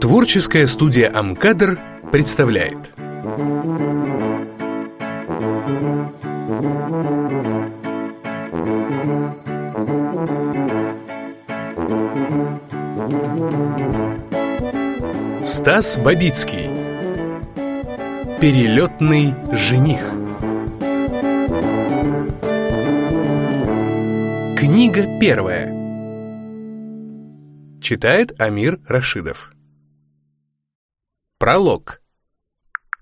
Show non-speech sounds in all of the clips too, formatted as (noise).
Творческая студия «Амкадр» представляет. Стас Бабицкий. Перелетный жених Книга первая Читает Амир Рашидов Пролог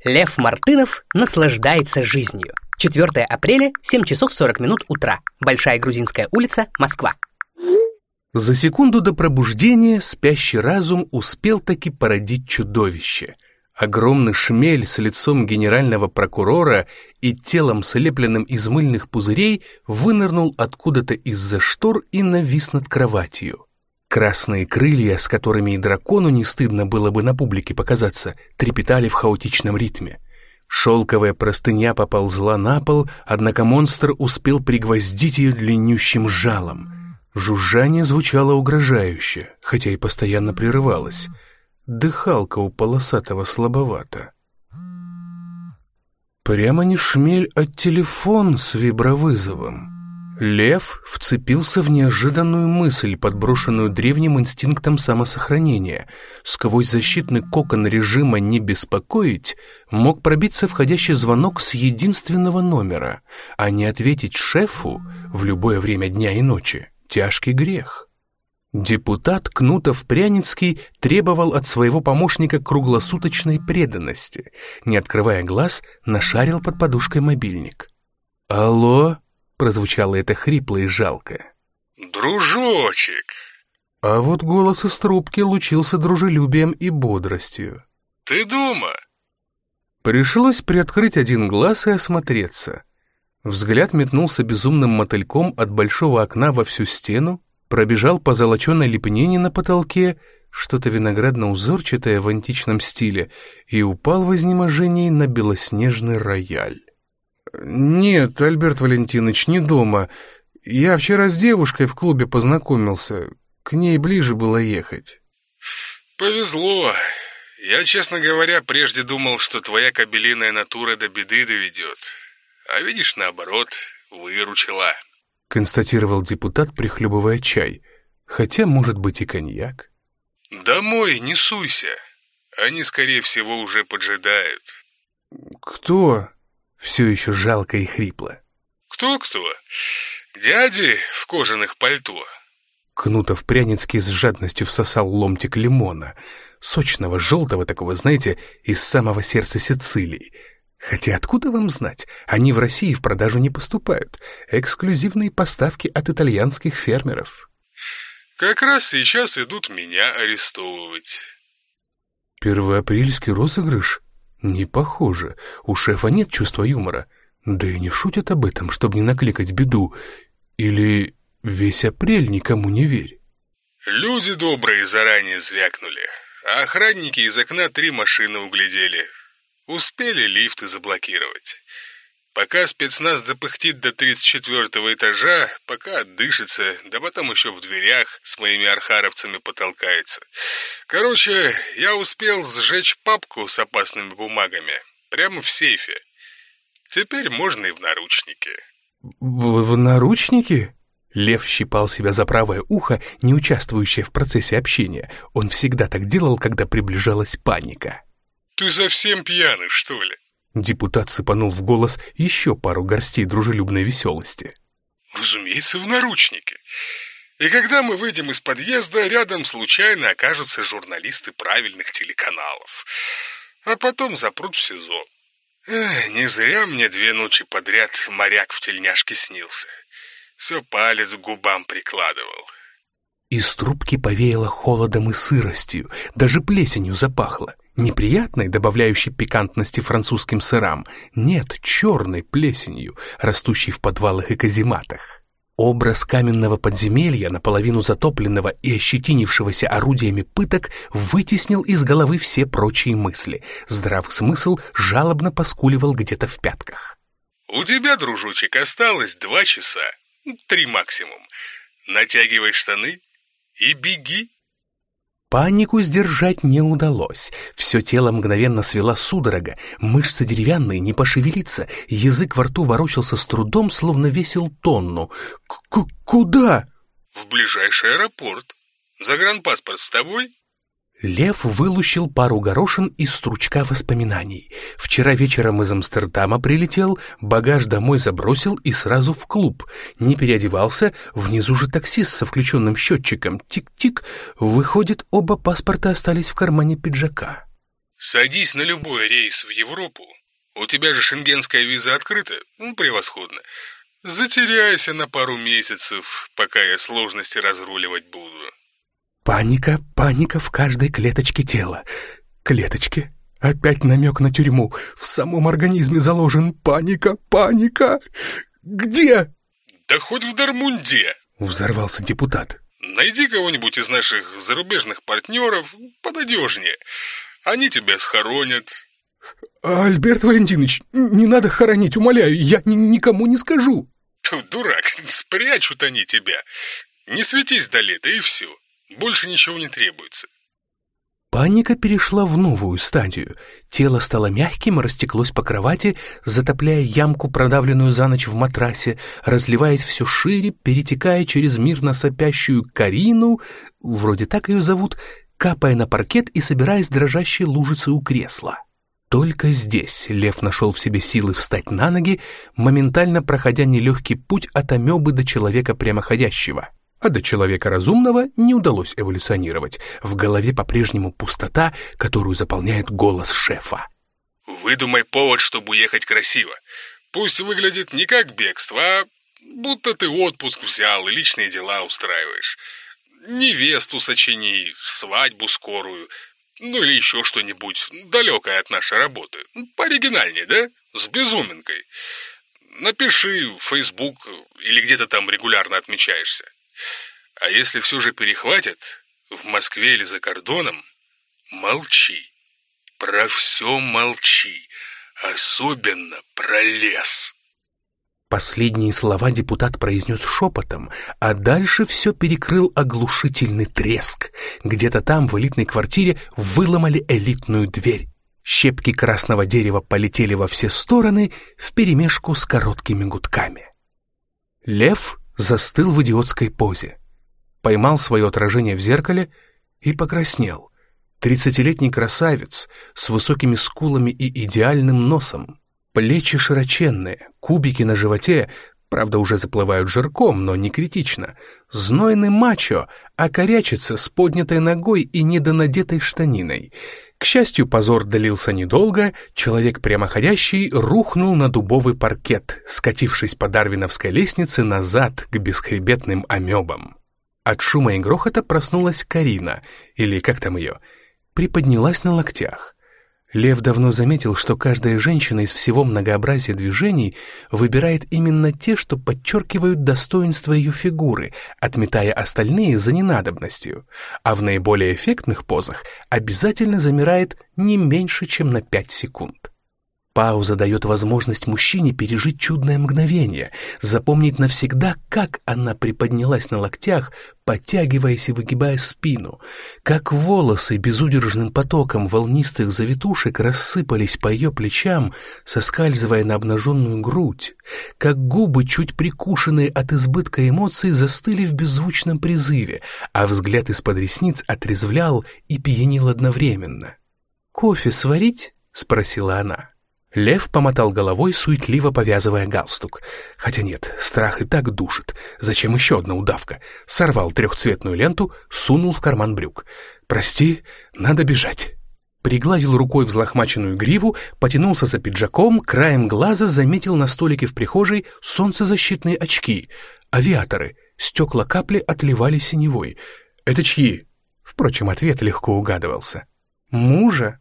Лев Мартынов наслаждается жизнью. 4 апреля, 7 часов 40 минут утра. Большая Грузинская улица, Москва. За секунду до пробуждения спящий разум успел таки породить чудовище. Огромный шмель с лицом генерального прокурора и телом, слепленным из мыльных пузырей, вынырнул откуда-то из-за штор и навис над кроватью. Красные крылья, с которыми и дракону не стыдно было бы на публике показаться, трепетали в хаотичном ритме. Шелковая простыня поползла на пол, однако монстр успел пригвоздить ее длиннющим жалом. Жужжание звучало угрожающе, хотя и постоянно прерывалось. Дыхалка у полосатого слабовато. Прямо не шмель, а телефон с вибровызовом. Лев вцепился в неожиданную мысль, подброшенную древним инстинктом самосохранения. Сквозь защитный кокон режима «не беспокоить» мог пробиться входящий звонок с единственного номера, а не ответить шефу в любое время дня и ночи — тяжкий грех. Депутат Кнутов-Пряницкий требовал от своего помощника круглосуточной преданности. Не открывая глаз, нашарил под подушкой мобильник. «Алло?» Прозвучало это хрипло и жалко. «Дружочек!» А вот голос из трубки лучился дружелюбием и бодростью. «Ты дома?» Пришлось приоткрыть один глаз и осмотреться. Взгляд метнулся безумным мотыльком от большого окна во всю стену, пробежал по золоченой лепнине на потолке, что-то виноградно-узорчатое в античном стиле, и упал в изнеможении на белоснежный рояль. «Нет, Альберт Валентинович, не дома. Я вчера с девушкой в клубе познакомился. К ней ближе было ехать». «Повезло. Я, честно говоря, прежде думал, что твоя кабелиная натура до беды доведет. А видишь, наоборот, выручила», — констатировал депутат, прихлебывая чай. Хотя, может быть, и коньяк. «Домой не суйся. Они, скорее всего, уже поджидают». «Кто?» Все еще жалко и хрипло. «Кто-кто? Дяди в кожаных пальто». Кнутов Пряницкий с жадностью всосал ломтик лимона, сочного, желтого такого, знаете, из самого сердца Сицилии. Хотя откуда вам знать, они в России в продажу не поступают. Эксклюзивные поставки от итальянских фермеров. Как раз сейчас идут меня арестовывать. Первоапрельский розыгрыш? Не похоже. У шефа нет чувства юмора. Да и не шутят об этом, чтобы не накликать беду. Или весь апрель никому не верь. Люди добрые заранее звякнули. А охранники из окна три машины углядели. Успели лифты заблокировать. Пока спецназ допыхтит до 34 этажа, пока отдышится, да потом еще в дверях с моими архаровцами потолкается. Короче, я успел сжечь папку с опасными бумагами прямо в сейфе. Теперь можно и в наручники. В, в наручники? Лев щипал себя за правое ухо, не участвующее в процессе общения. Он всегда так делал, когда приближалась паника. «Ты совсем пьяный, что ли?» Депутат сыпанул в голос еще пару горстей дружелюбной веселости. «Разумеется, в наручнике. И когда мы выйдем из подъезда, рядом случайно окажутся журналисты правильных телеканалов. А потом запрут в СИЗО. Эх, не зря мне две ночи подряд моряк в тельняшке снился. Все палец к губам прикладывал. Из трубки повеяло холодом и сыростью, даже плесенью запахло. Неприятной, добавляющей пикантности французским сырам, нет черной плесенью, растущей в подвалах и казематах. Образ каменного подземелья, наполовину затопленного и ощетинившегося орудиями пыток, вытеснил из головы все прочие мысли. Здравый смысл жалобно поскуливал где-то в пятках. «У тебя, дружочек, осталось два часа, три максимум. Натягивай штаны, и беги. Панику сдержать не удалось. Все тело мгновенно свела судорога, мышцы деревянные, не пошевелиться, язык во рту ворочался с трудом, словно весил тонну. К «Куда?» «В ближайший аэропорт. Загранпаспорт с тобой?» Лев вылущил пару горошин из стручка воспоминаний. Вчера вечером из Амстердама прилетел, багаж домой забросил и сразу в клуб. Не переодевался, внизу же таксист со включенным счетчиком. Тик-тик. Выходит, оба паспорта остались в кармане пиджака. «Садись на любой рейс в Европу. У тебя же шенгенская виза открыта. Ну, превосходно. Затеряйся на пару месяцев, пока я сложности разруливать буду». Паника, паника в каждой клеточке тела. Клеточки. Опять намек на тюрьму. В самом организме заложен паника, паника. Где? Да хоть в Дармунде. Взорвался депутат. Найди кого-нибудь из наших зарубежных партнеров понадежнее. Они тебя схоронят. Альберт Валентинович, не надо хоронить, умоляю, я ни никому не скажу. Дурак, (laughs) спрячут они тебя. Не светись до лета, и все. Больше ничего не требуется. Паника перешла в новую стадию. Тело стало мягким и растеклось по кровати, затопляя ямку, продавленную за ночь в матрасе, разливаясь все шире, перетекая через мирно сопящую Карину, вроде так ее зовут, капая на паркет и собираясь дрожащей лужицы у кресла. Только здесь лев нашел в себе силы встать на ноги, моментально проходя нелегкий путь от амебы до человека прямоходящего а до человека разумного не удалось эволюционировать. В голове по-прежнему пустота, которую заполняет голос шефа. «Выдумай повод, чтобы уехать красиво. Пусть выглядит не как бегство, а будто ты отпуск взял и личные дела устраиваешь. Невесту сочини, свадьбу скорую, ну или еще что-нибудь далекое от нашей работы. Пооригинальнее, да? С безуминкой. Напиши в Facebook или где-то там регулярно отмечаешься. А если все же перехватят, в Москве или за кордоном, молчи. Про все молчи, особенно про лес. Последние слова депутат произнес шепотом, а дальше все перекрыл оглушительный треск. Где-то там, в элитной квартире, выломали элитную дверь. Щепки красного дерева полетели во все стороны вперемешку с короткими гудками. Лев застыл в идиотской позе. Поймал свое отражение в зеркале и покраснел. Тридцатилетний красавец с высокими скулами и идеальным носом. Плечи широченные, кубики на животе, правда, уже заплывают жирком, но не критично. Знойный мачо, а корячится с поднятой ногой и недонадетой штаниной. К счастью, позор длился недолго, человек прямоходящий рухнул на дубовый паркет, скатившись по дарвиновской лестнице назад к бесхребетным амебам. От шума и грохота проснулась Карина, или как там ее, приподнялась на локтях. Лев давно заметил, что каждая женщина из всего многообразия движений выбирает именно те, что подчеркивают достоинство ее фигуры, отметая остальные за ненадобностью, а в наиболее эффектных позах обязательно замирает не меньше, чем на 5 секунд. Пауза дает возможность мужчине пережить чудное мгновение, запомнить навсегда, как она приподнялась на локтях, подтягиваясь и выгибая спину, как волосы безудержным потоком волнистых завитушек рассыпались по ее плечам, соскальзывая на обнаженную грудь, как губы, чуть прикушенные от избытка эмоций, застыли в беззвучном призыве, а взгляд из-под ресниц отрезвлял и пьянил одновременно. «Кофе сварить?» — спросила она. Лев помотал головой, суетливо повязывая галстук. Хотя нет, страх и так душит. Зачем еще одна удавка? Сорвал трехцветную ленту, сунул в карман брюк. «Прости, надо бежать». Пригладил рукой взлохмаченную гриву, потянулся за пиджаком, краем глаза заметил на столике в прихожей солнцезащитные очки. Авиаторы. Стекла капли отливали синевой. «Это чьи?» Впрочем, ответ легко угадывался. «Мужа»,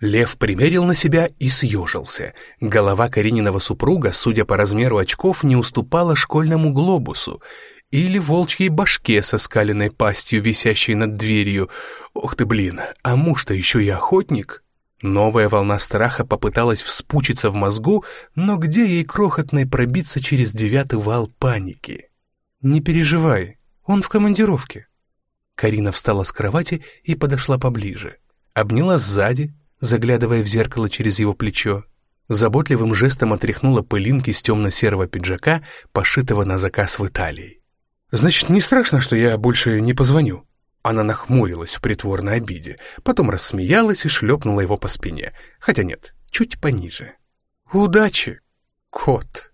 Лев примерил на себя и съежился. Голова Карениного супруга, судя по размеру очков, не уступала школьному глобусу или волчьей башке со скаленной пастью, висящей над дверью. Ох ты, блин, а муж-то еще и охотник. Новая волна страха попыталась вспучиться в мозгу, но где ей крохотной пробиться через девятый вал паники? «Не переживай, он в командировке». Карина встала с кровати и подошла поближе. Обняла сзади, заглядывая в зеркало через его плечо. Заботливым жестом отряхнула пылинки с темно-серого пиджака, пошитого на заказ в Италии. «Значит, не страшно, что я больше не позвоню?» Она нахмурилась в притворной обиде, потом рассмеялась и шлепнула его по спине. Хотя нет, чуть пониже. «Удачи, кот!»